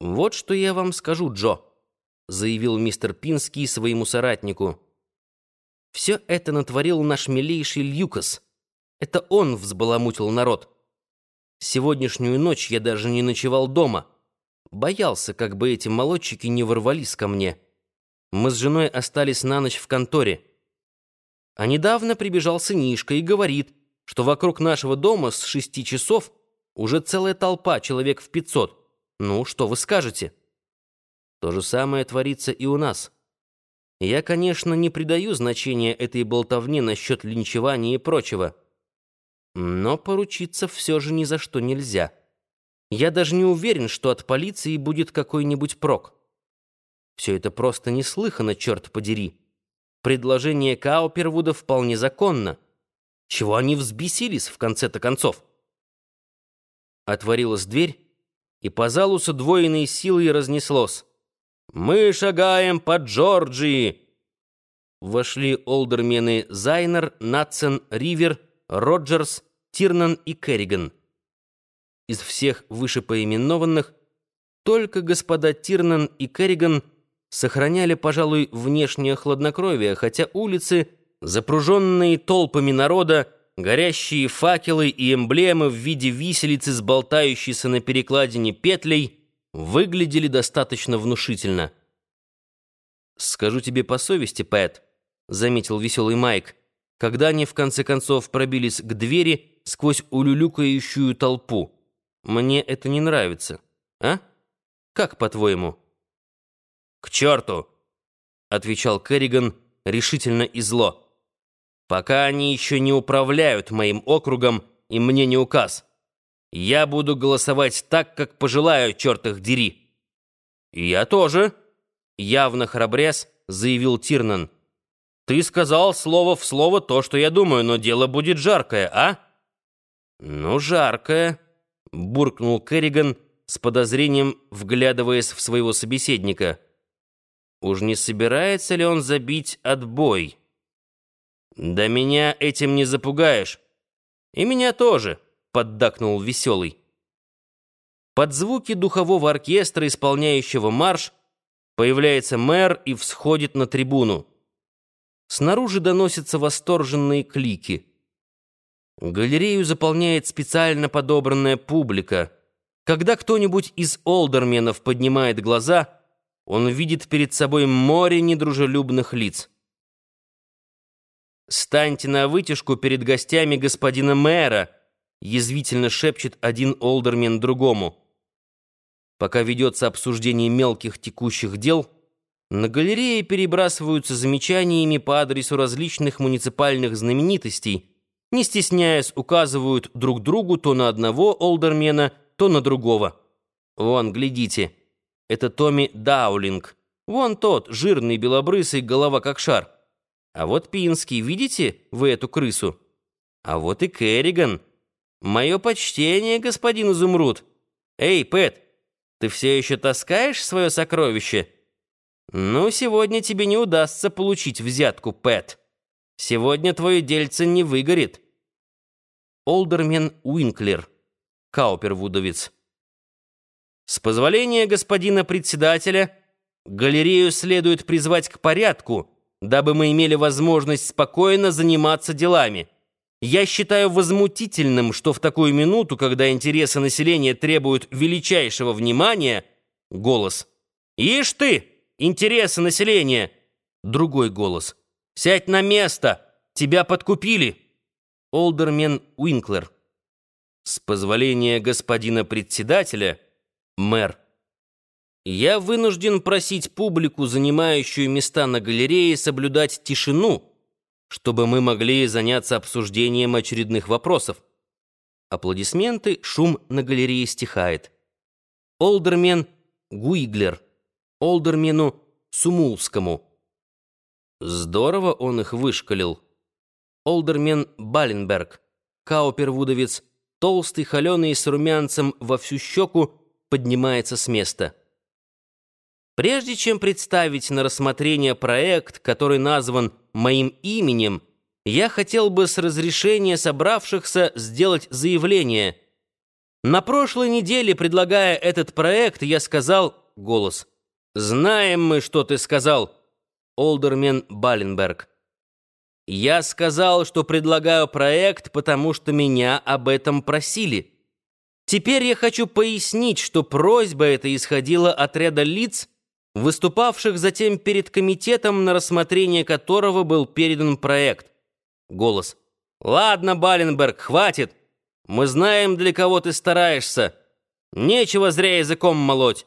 «Вот что я вам скажу, Джо», — заявил мистер Пинский своему соратнику. «Все это натворил наш милейший Льюкас. Это он взбаламутил народ. Сегодняшнюю ночь я даже не ночевал дома. Боялся, как бы эти молодчики не ворвались ко мне. Мы с женой остались на ночь в конторе. А недавно прибежал сынишка и говорит, что вокруг нашего дома с шести часов уже целая толпа, человек в пятьсот. Ну, что вы скажете? То же самое творится и у нас. Я, конечно, не придаю значения этой болтовне насчет линчевания и прочего. Но поручиться все же ни за что нельзя. Я даже не уверен, что от полиции будет какой-нибудь прок. Все это просто неслыханно, черт подери. Предложение Каупервуда вполне законно. Чего они взбесились в конце-то концов? Отворилась дверь, и по залу с удвоенной силой разнеслось. «Мы шагаем по Джорджии!» Вошли олдермены Зайнер, Натсен, Ривер, Роджерс, Тирнан и Керриган. Из всех вышепоименованных только господа Тирнан и Керриган сохраняли, пожалуй, внешнее хладнокровие, хотя улицы, запруженные толпами народа, Горящие факелы и эмблемы в виде виселицы с болтающейся на перекладине петлей выглядели достаточно внушительно. «Скажу тебе по совести, Пэт», — заметил веселый Майк, когда они в конце концов пробились к двери сквозь улюлюкающую толпу. «Мне это не нравится. А? Как, по-твоему?» «К черту!» — отвечал Керриган решительно и зло. Пока они еще не управляют моим округом, и мне не указ. Я буду голосовать так, как пожелаю, черт их дери. я тоже, явно храбрясь, заявил Тирнан. Ты сказал слово в слово то, что я думаю, но дело будет жаркое, а? Ну, жаркое, буркнул Керриган с подозрением, вглядываясь в своего собеседника. Уж не собирается ли он забить отбой? «Да меня этим не запугаешь. И меня тоже», — поддакнул веселый. Под звуки духового оркестра, исполняющего марш, появляется мэр и всходит на трибуну. Снаружи доносятся восторженные клики. Галерею заполняет специально подобранная публика. Когда кто-нибудь из олдерменов поднимает глаза, он видит перед собой море недружелюбных лиц. «Станьте на вытяжку перед гостями господина мэра», язвительно шепчет один олдермен другому. Пока ведется обсуждение мелких текущих дел, на галерее перебрасываются замечаниями по адресу различных муниципальных знаменитостей, не стесняясь указывают друг другу то на одного олдермена, то на другого. Вон, глядите, это Томми Даулинг. Вон тот, жирный, белобрысый, голова как шар. А вот Пинский, видите вы эту крысу? А вот и Керриган. Мое почтение, господин Изумруд. Эй, Пэт, ты все еще таскаешь свое сокровище? Ну, сегодня тебе не удастся получить взятку, Пэт. Сегодня твое дельце не выгорит. Олдермен Уинклер, Каупервудовец. С позволения господина председателя, галерею следует призвать к порядку, дабы мы имели возможность спокойно заниматься делами. Я считаю возмутительным, что в такую минуту, когда интересы населения требуют величайшего внимания, голос «Ишь ты, интересы населения!» Другой голос «Сядь на место! Тебя подкупили!» Олдермен Уинклер. С позволения господина председателя, мэр. Я вынужден просить публику, занимающую места на галерее, соблюдать тишину, чтобы мы могли заняться обсуждением очередных вопросов. Аплодисменты, шум на галерее стихает. Олдермен Гуиглер. Олдермену Сумулскому. Здорово он их вышкалил. Олдермен Баленберг. Каупервудовец, толстый, холеный, с румянцем во всю щеку, поднимается с места. Прежде чем представить на рассмотрение проект, который назван моим именем, я хотел бы с разрешения собравшихся сделать заявление. На прошлой неделе, предлагая этот проект, я сказал... Голос. «Знаем мы, что ты сказал, Олдермен Баленберг». Я сказал, что предлагаю проект, потому что меня об этом просили. Теперь я хочу пояснить, что просьба эта исходила от ряда лиц, выступавших затем перед комитетом, на рассмотрение которого был передан проект. Голос. «Ладно, Баленберг, хватит. Мы знаем, для кого ты стараешься. Нечего зря языком молоть.